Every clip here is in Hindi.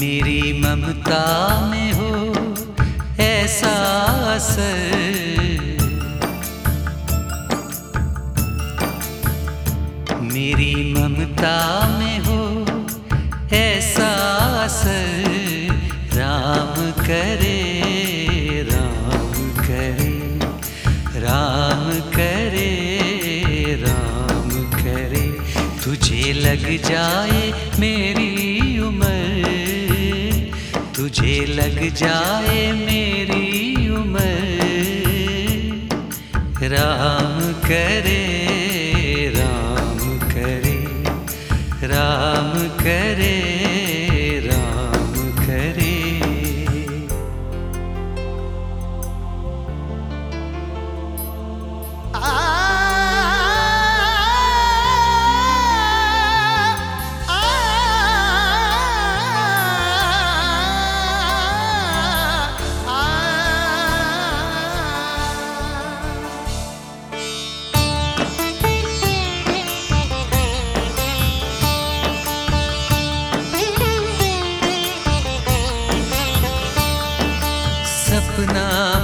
मेरी ममता में हो ऐसा असर। मेरी ममता में हो ऐसा असर। राम करे राम करे राम करे राम करे। तुझे लग जाए मेरी जाए मेरी उम्र। राम करे राम करे राम करे। सपना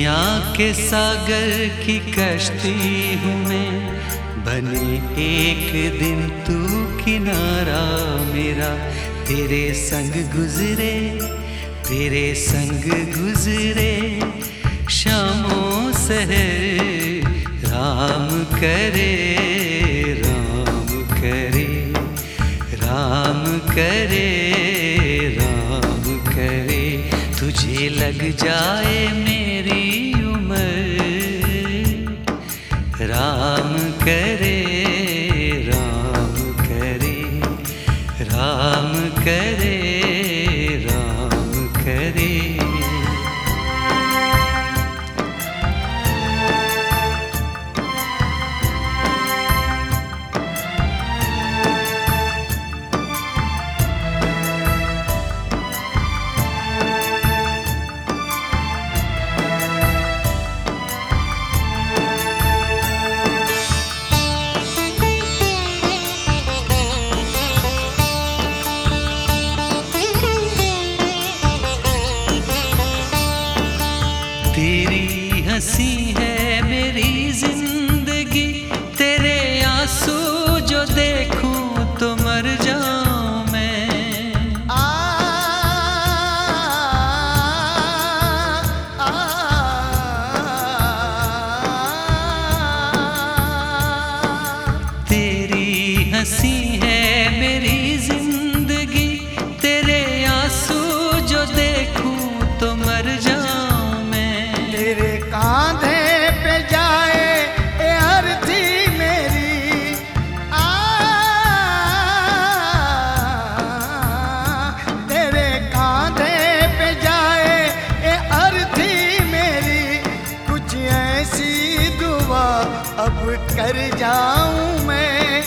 दुनिया के सागर की कश्ती हूँ मैं। बने एक दिन तू किनारा मेरा। तेरे संग गुजरे, तेरे संग गुजरे। शामों सहर राम करे राम करे राम करे राम करे। तुझे लग जाए मेरी कर जाऊँ मैं।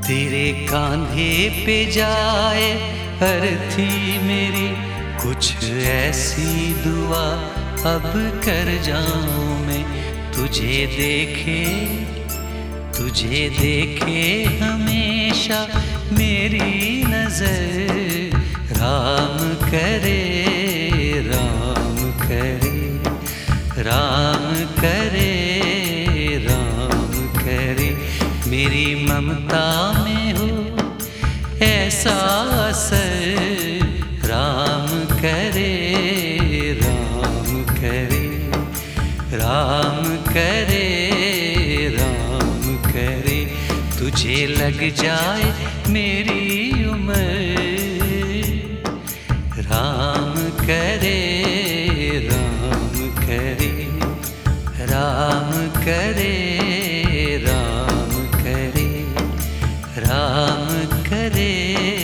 तेरे कांधे पे जाए अर्थी मेरी कुछ ऐसी दुआ। अब कर जाऊँ मैं, तुझे देखे तुझे देखे हमेशा मेरी नज़र। राम करे राम करे राम करे। मेरी ममता में हो ऐसा असर। राम करे राम करे। राम करे राम करे। तुझे लग जाए मेरी करे राम करे राम करे।